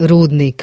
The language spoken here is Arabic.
rudnik